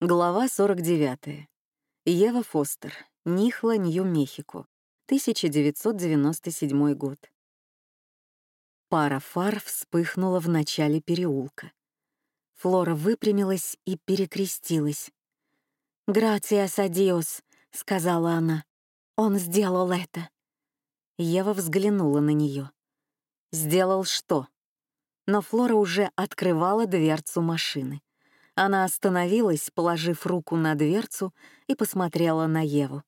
Глава 49. Ева Фостер. Нихла, Нью-Мехико. 1997 год. Пара фар вспыхнула в начале переулка. Флора выпрямилась и перекрестилась. «Грациас адиос», — сказала она. «Он сделал это». Ева взглянула на нее. «Сделал что?» Но Флора уже открывала дверцу машины. Она остановилась, положив руку на дверцу и посмотрела на Еву.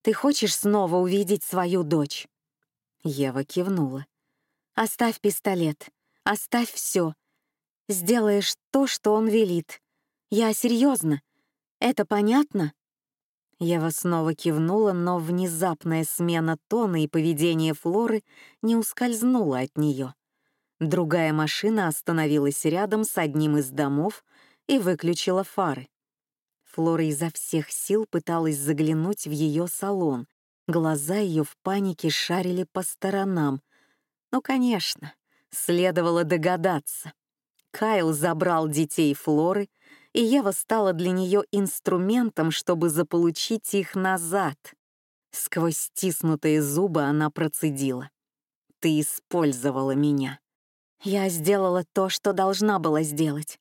«Ты хочешь снова увидеть свою дочь?» Ева кивнула. «Оставь пистолет. Оставь все. Сделаешь то, что он велит. Я серьезно. Это понятно?» Ева снова кивнула, но внезапная смена тона и поведения Флоры не ускользнула от нее. Другая машина остановилась рядом с одним из домов и выключила фары. Флора изо всех сил пыталась заглянуть в ее салон. Глаза ее в панике шарили по сторонам. Ну, конечно, следовало догадаться. Кайл забрал детей Флоры, и Ева стала для нее инструментом, чтобы заполучить их назад. Сквозь стиснутые зубы она процедила. «Ты использовала меня. Я сделала то, что должна была сделать.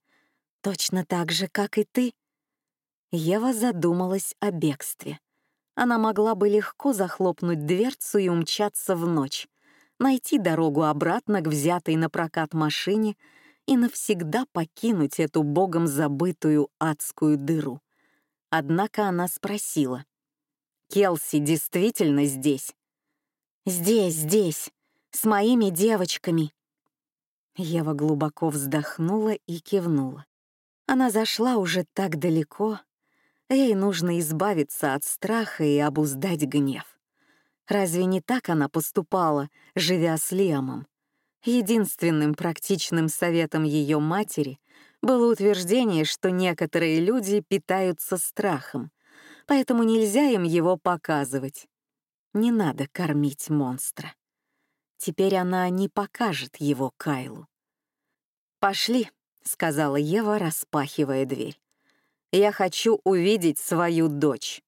Точно так же, как и ты. Ева задумалась о бегстве. Она могла бы легко захлопнуть дверцу и умчаться в ночь, найти дорогу обратно к взятой на прокат машине и навсегда покинуть эту богом забытую адскую дыру. Однако она спросила. «Келси действительно здесь?» «Здесь, здесь, с моими девочками», Ева глубоко вздохнула и кивнула. Она зашла уже так далеко. Ей нужно избавиться от страха и обуздать гнев. Разве не так она поступала, живя с Лиамом? Единственным практичным советом ее матери было утверждение, что некоторые люди питаются страхом, поэтому нельзя им его показывать. Не надо кормить монстра. Теперь она не покажет его Кайлу. «Пошли», — сказала Ева, распахивая дверь. «Я хочу увидеть свою дочь».